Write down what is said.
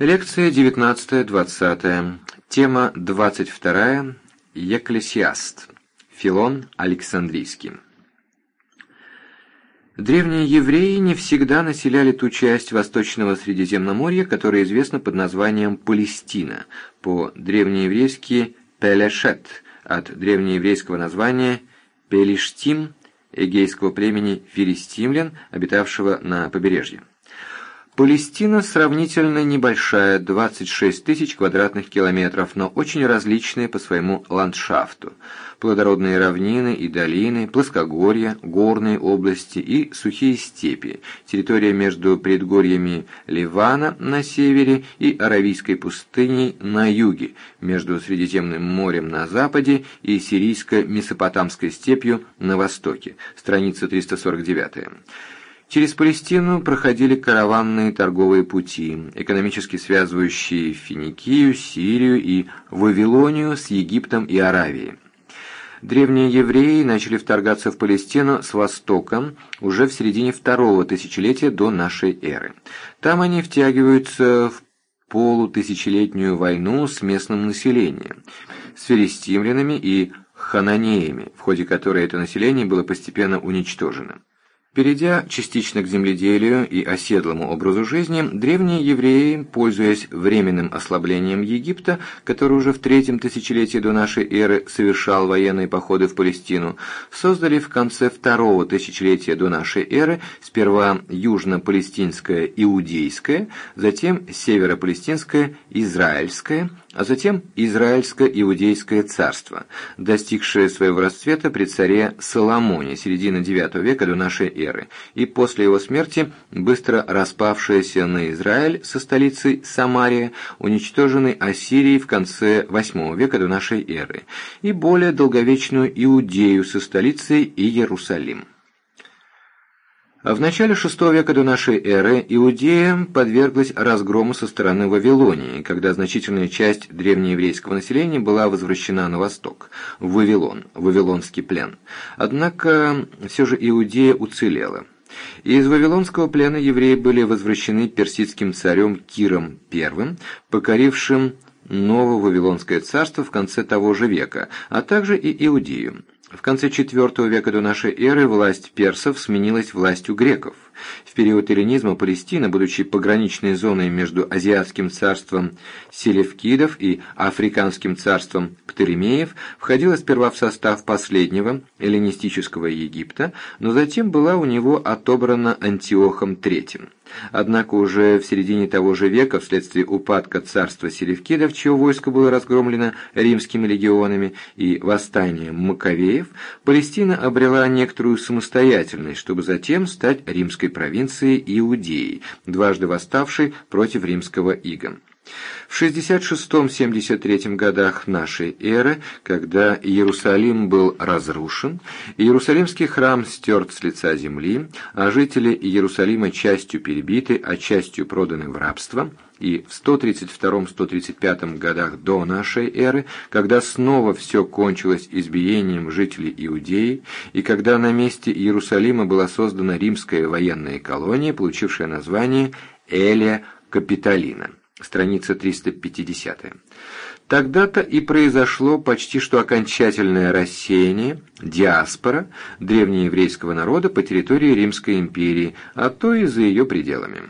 Лекция 19-20. Тема 22. Екклесиаст. Филон Александрийский. Древние евреи не всегда населяли ту часть Восточного Средиземноморья, которая известна под названием Палестина, по-древнееврейски Пелешет, от древнееврейского названия Пелиштим, эгейского племени филистимлян, обитавшего на побережье. Палестина сравнительно небольшая, 26 тысяч квадратных километров, но очень различная по своему ландшафту. Плодородные равнины и долины, плоскогорья, горные области и сухие степи, территория между предгорьями Ливана на севере и Аравийской пустыней на юге, между Средиземным морем на западе и Сирийско-Месопотамской степью на востоке. Страница 349. Через Палестину проходили караванные торговые пути, экономически связывающие Финикию, Сирию и Вавилонию с Египтом и Аравией. Древние евреи начали вторгаться в Палестину с востока уже в середине второго тысячелетия до нашей эры. Там они втягиваются в полутысячелетнюю войну с местным населением, с филистимлянами и хананеями, в ходе которой это население было постепенно уничтожено. Перейдя частично к земледелию и оседлому образу жизни, древние евреи, пользуясь временным ослаблением Египта, который уже в третьем тысячелетии до нашей эры совершал военные походы в Палестину, создали в конце второго тысячелетия до нашей эры сперва южно-палестинское иудейское, затем северо-палестинское израильское, а затем Израильско-Иудейское царство, достигшее своего расцвета при царе Соломоне середины IX века до нашей эры, и после его смерти быстро распавшееся на Израиль со столицей Самария, уничтоженной Ассирией в конце VIII века до нашей эры, и более долговечную Иудею со столицей Иерусалим. В начале VI века до нашей эры Иудея подверглась разгрому со стороны Вавилонии, когда значительная часть древнееврейского населения была возвращена на восток, в Вавилон, Вавилонский плен. Однако все же Иудея уцелела. Из Вавилонского плена евреи были возвращены персидским царем Киром I, покорившим Новое Вавилонское царство в конце того же века, а также и Иудею. В конце IV века до нашей эры власть персов сменилась властью греков. В период эллинизма Палестина, будучи пограничной зоной между азиатским царством селевкидов и африканским царством птолемеев, входила сперва в состав последнего, эллинистического Египта, но затем была у него отобрана Антиохом III. Однако уже в середине того же века, вследствие упадка царства селевкидов, чье войско было разгромлено римскими легионами, и восстания Маковеев, Палестина обрела некоторую самостоятельность, чтобы затем стать римской провинцией Иудеи, дважды восставшей против римского ига. В 66-73 годах нашей эры, когда Иерусалим был разрушен, Иерусалимский храм стерт с лица земли, а жители Иерусалима частью перебиты, а частью проданы в рабство, и в 132-135 годах до нашей эры, когда снова все кончилось избиением жителей Иудеи, и когда на месте Иерусалима была создана римская военная колония, получившая название Элия Капитолина страница 350. Тогда-то и произошло почти что окончательное рассеяние, диаспора древнееврейского народа по территории Римской империи, а то и за ее пределами.